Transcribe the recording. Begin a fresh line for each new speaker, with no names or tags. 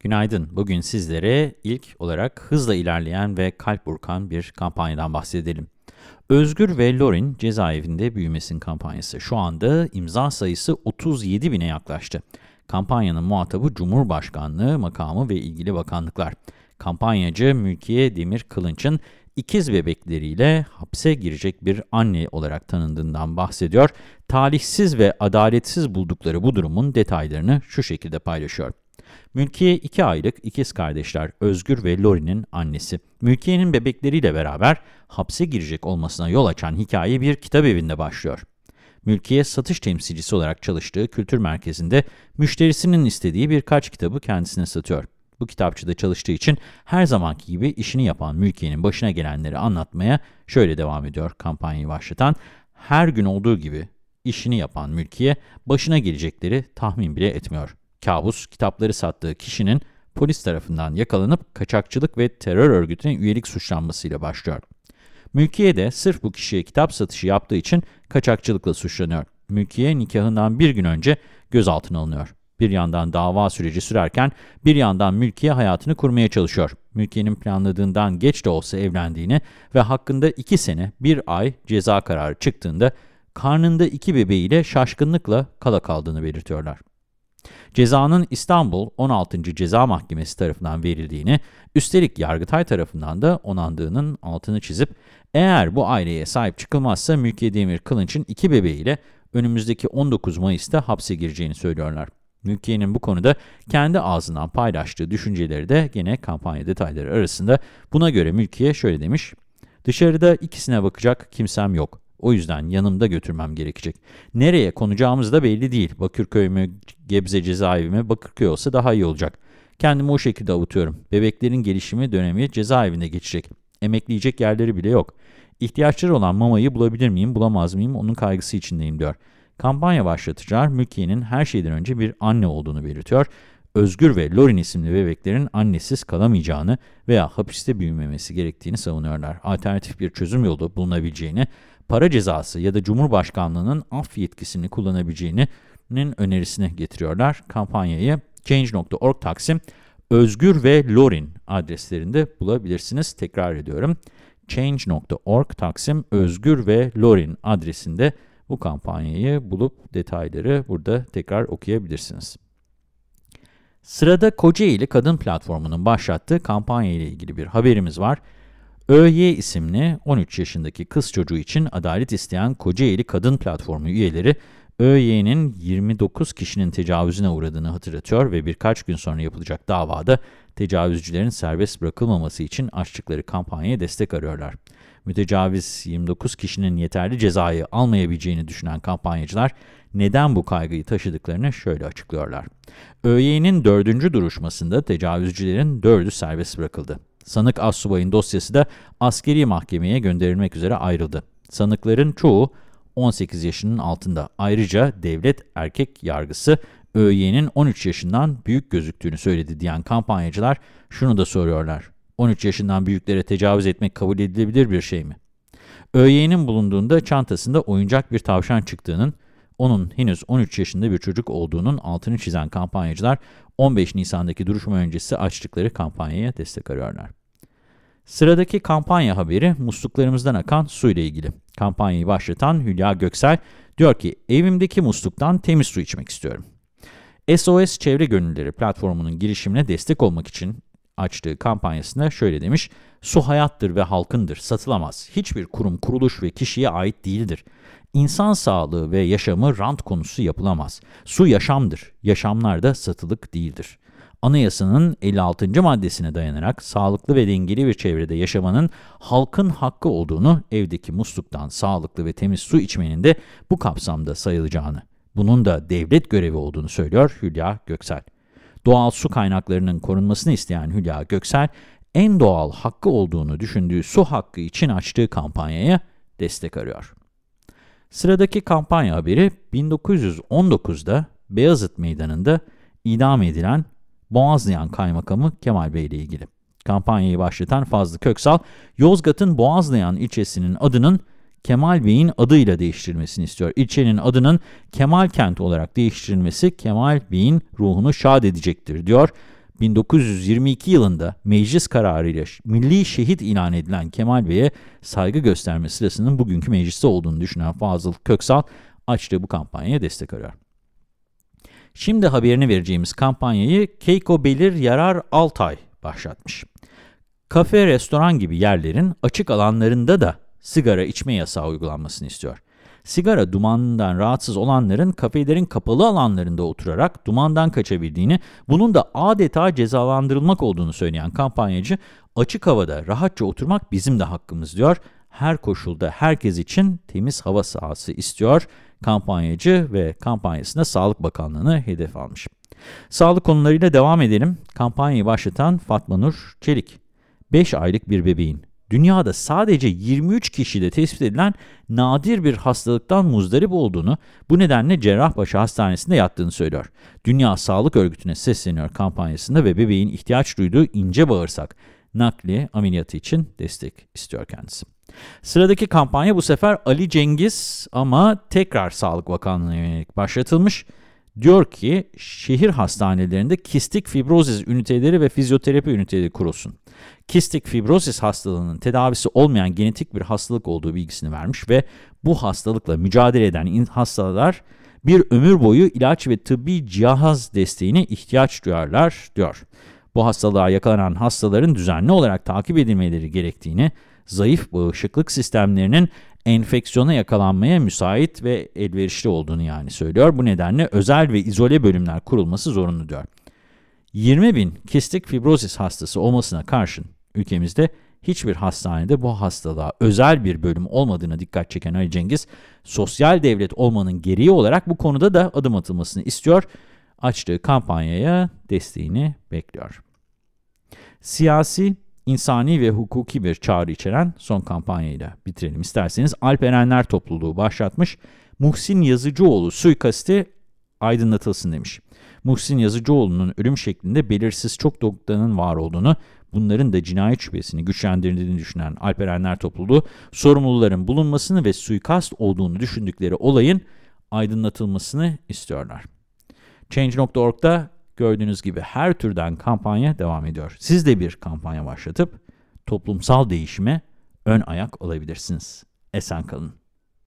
Günaydın. Bugün sizlere ilk olarak hızla ilerleyen ve kalp burkan bir kampanyadan bahsedelim. Özgür ve Lorin cezaevinde büyümesin kampanyası. Şu anda imza sayısı 37 bine yaklaştı. Kampanyanın muhatabı Cumhurbaşkanlığı makamı ve ilgili bakanlıklar. Kampanyacı Mülkiye Demir Kılınç'ın ikiz bebekleriyle hapse girecek bir anne olarak tanındığından bahsediyor. Talihsiz ve adaletsiz buldukları bu durumun detaylarını şu şekilde paylaşıyor. Mülkiye 2 aylık ikiz kardeşler Özgür ve Lori'nin annesi. Mülkiye'nin bebekleriyle beraber hapse girecek olmasına yol açan hikaye bir kitap evinde başlıyor. Mülkiye satış temsilcisi olarak çalıştığı kültür merkezinde müşterisinin istediği birkaç kitabı kendisine satıyor. Bu kitapçıda çalıştığı için her zamanki gibi işini yapan Mülkiye'nin başına gelenleri anlatmaya şöyle devam ediyor kampanyayı başlatan. Her gün olduğu gibi işini yapan Mülkiye başına gelecekleri tahmin bile etmiyor. Kabus, kitapları sattığı kişinin polis tarafından yakalanıp kaçakçılık ve terör örgütüne üyelik suçlanmasıyla başlıyor. Mülkiye de sırf bu kişiye kitap satışı yaptığı için kaçakçılıkla suçlanıyor. Mülkiye nikahından bir gün önce gözaltına alınıyor. Bir yandan dava süreci sürerken bir yandan Mülkiye hayatını kurmaya çalışıyor. Mülkiye'nin planladığından geç de olsa evlendiğini ve hakkında iki sene bir ay ceza kararı çıktığında karnında iki bebeğiyle şaşkınlıkla kala kaldığını belirtiyorlar. Cezanın İstanbul 16. Ceza Mahkemesi tarafından verildiğini, üstelik Yargıtay tarafından da onandığının altını çizip, eğer bu aileye sahip çıkılmazsa Mülkiye Demir Kılınç'ın iki bebeğiyle önümüzdeki 19 Mayıs'ta hapse gireceğini söylüyorlar. Mülkiye'nin bu konuda kendi ağzından paylaştığı düşünceleri de gene kampanya detayları arasında. Buna göre Mülkiye şöyle demiş, dışarıda ikisine bakacak kimsem yok. O yüzden yanımda götürmem gerekecek. Nereye konacağımız da belli değil. Bakırköy mü, Gebze cezaevi mi? Bakırköy olsa daha iyi olacak. Kendimi o şekilde avutuyorum. Bebeklerin gelişimi dönemi cezaevinde geçecek. Emekleyecek yerleri bile yok. İhtiyaçları olan mamayı bulabilir miyim, bulamaz mıyım onun kaygısı içindeyim diyor. Kampanya başlatıcılar Mülkiye'nin her şeyden önce bir anne olduğunu belirtiyor. Özgür ve Lorin isimli bebeklerin annesiz kalamayacağını veya hapiste büyümemesi gerektiğini savunuyorlar. Alternatif bir çözüm yolu bulunabileceğini, para cezası ya da Cumhurbaşkanlığının af yetkisini kullanabileceğinin önerisini getiriyorlar. Kampanyayı Change.org Taksim Özgür ve Lorin adreslerinde bulabilirsiniz. Tekrar ediyorum. Change.org Taksim Özgür ve Lorin adresinde bu kampanyayı bulup detayları burada tekrar okuyabilirsiniz. Sırada Kocaeli Kadın Platformu'nun başlattığı kampanya ile ilgili bir haberimiz var. ÖY isimli 13 yaşındaki kız çocuğu için adalet isteyen Kocaeli Kadın Platformu üyeleri ÖY'nin 29 kişinin tecavüzüne uğradığını hatırlatıyor ve birkaç gün sonra yapılacak davada tecavüzcülerin serbest bırakılmaması için açtıkları kampanyaya destek arıyorlar. Mütecaviz 29 kişinin yeterli cezayı almayabileceğini düşünen kampanyacılar neden bu kaygıyı taşıdıklarını şöyle açıklıyorlar. ÖY'nin dördüncü duruşmasında tecavüzcülerin dördü serbest bırakıldı. Sanık Assubay'ın dosyası da askeri mahkemeye gönderilmek üzere ayrıldı. Sanıkların çoğu 18 yaşının altında. Ayrıca devlet erkek yargısı ÖY'nin 13 yaşından büyük gözüktüğünü söyledi diyen kampanyacılar şunu da soruyorlar. 13 yaşından büyüklere tecavüz etmek kabul edilebilir bir şey mi? ÖY'nin bulunduğunda çantasında oyuncak bir tavşan çıktığının, onun henüz 13 yaşında bir çocuk olduğunun altını çizen kampanyacılar 15 Nisan'daki duruşma öncesi açtıkları kampanyaya destek arıyorlar. Sıradaki kampanya haberi musluklarımızdan akan su ile ilgili. Kampanyayı başlatan Hülya Göksel diyor ki evimdeki musluktan temiz su içmek istiyorum. SOS Çevre Gönülleri platformunun girişimine destek olmak için açtığı kampanyasında şöyle demiş. Su hayattır ve halkındır, satılamaz. Hiçbir kurum, kuruluş ve kişiye ait değildir. İnsan sağlığı ve yaşamı rant konusu yapılamaz. Su yaşamdır, yaşamlar da satılık değildir. Anayasanın 56. maddesine dayanarak sağlıklı ve dengeli bir çevrede yaşamanın halkın hakkı olduğunu, evdeki musluktan sağlıklı ve temiz su içmenin de bu kapsamda sayılacağını, bunun da devlet görevi olduğunu söylüyor Hülya Göksel. Doğal su kaynaklarının korunmasını isteyen Hülya Göksel, en doğal hakkı olduğunu düşündüğü su hakkı için açtığı kampanyaya destek arıyor. Sıradaki kampanya haberi 1919'da Beyazıt Meydanı'nda idam edilen Boğazlayan Kaymakamı Kemal Bey ile ilgili. Kampanyayı başlatan Fazlı Köksal, Yozgat'ın Boğazlayan ilçesinin adının Kemal Bey'in adıyla değiştirilmesini istiyor. İlçenin adının Kemal Kent olarak değiştirilmesi Kemal Bey'in ruhunu şad edecektir diyor. 1922 yılında meclis kararıyla milli şehit ilan edilen Kemal Bey'e saygı gösterme sırasının bugünkü mecliste olduğunu düşünen Fazıl Köksal açtığı bu kampanyaya destek arıyor. Şimdi haberini vereceğimiz kampanyayı Keiko Belir Yarar Altay başlatmış. Kafe, restoran gibi yerlerin açık alanlarında da sigara içme yasağı uygulanmasını istiyor. Sigara dumanından rahatsız olanların kafelerin kapalı alanlarında oturarak dumandan kaçabildiğini, bunun da adeta cezalandırılmak olduğunu söyleyen kampanyacı, açık havada rahatça oturmak bizim de hakkımız diyor. Her koşulda herkes için temiz hava sahası istiyor. Kampanyacı ve kampanyasında Sağlık Bakanlığı'nı hedef almış. Sağlık konularıyla devam edelim. Kampanyayı başlatan Fatma Nur Çelik. 5 aylık bir bebeğin dünyada sadece 23 kişide tespit edilen nadir bir hastalıktan muzdarip olduğunu, bu nedenle Cerrahpaşa Hastanesi'nde yattığını söylüyor. Dünya Sağlık Örgütü'ne sesleniyor kampanyasında ve bebeğin ihtiyaç duyduğu ince bağırsak nakli ameliyatı için destek istiyor kendisi. Sıradaki kampanya bu sefer Ali Cengiz ama tekrar Sağlık Bakanlığı'na yönelik başlatılmış. Diyor ki şehir hastanelerinde kistik fibrozis üniteleri ve fizyoterapi üniteleri kurulsun. Kistik fibrozis hastalığının tedavisi olmayan genetik bir hastalık olduğu bilgisini vermiş ve bu hastalıkla mücadele eden hastalar bir ömür boyu ilaç ve tıbbi cihaz desteğine ihtiyaç duyarlar diyor. Bu hastalığa yakalanan hastaların düzenli olarak takip edilmeleri gerektiğini, zayıf bağışıklık sistemlerinin enfeksiyona yakalanmaya müsait ve elverişli olduğunu yani söylüyor. Bu nedenle özel ve izole bölümler kurulması zorunlu diyor. 20 bin kistik fibrozis hastası olmasına karşın ülkemizde hiçbir hastanede bu hastalığa özel bir bölüm olmadığına dikkat çeken Ali Cengiz, sosyal devlet olmanın gereği olarak bu konuda da adım atılmasını istiyor. Açtığı kampanyaya desteğini bekliyor. Siyasi, insani ve hukuki bir çağrı içeren son kampanyayla bitirelim isterseniz. Alperenler topluluğu başlatmış, Muhsin Yazıcıoğlu suikasti aydınlatılsın demiş. Muhsin Yazıcıoğlu'nun ölüm şeklinde belirsiz çok noktanın var olduğunu, bunların da cinayet şüphesini güçlendirdiğini düşünen Alperenler topluluğu, sorumluların bulunmasını ve suikast olduğunu düşündükleri olayın aydınlatılmasını istiyorlar. Change.org'da gördüğünüz gibi her türden kampanya devam ediyor. Siz de bir kampanya başlatıp toplumsal değişime ön ayak olabilirsiniz. Esen kalın.